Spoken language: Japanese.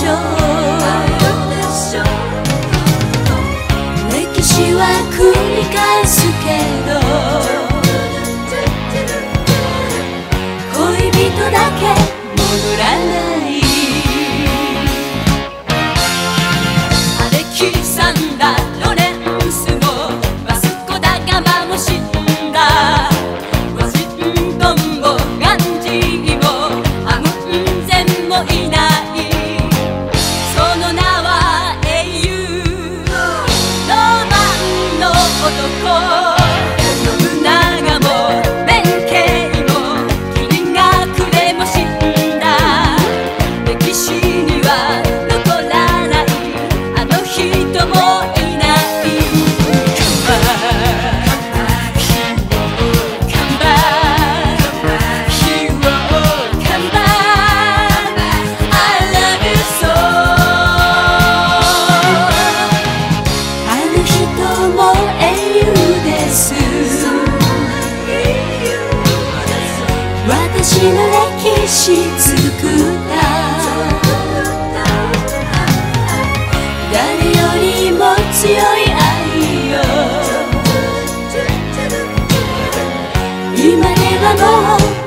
歴史は繰り返すけど恋人だけ戻らないあれ刻んだロレンスをマスコだガまも死んだワシントンもガンジーもアムンゼンもいないしの歴史作った。誰よりも強い愛よ。今ではもう